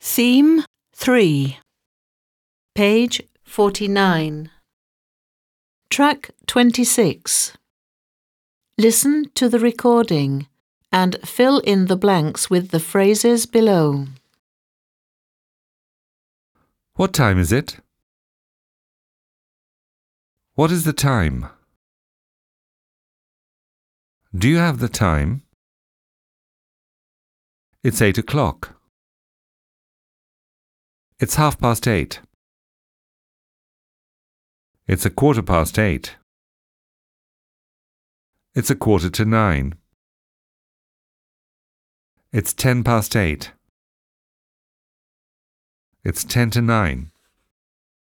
Theme 3. Page 49. Track 26. Listen to the recording and fill in the blanks with the phrases below. What time is it? What is the time? Do you have the time? It's eight o'clock. It's half past eight. It's a quarter past eight. It's a quarter to nine. It's ten past eight. It's ten to nine.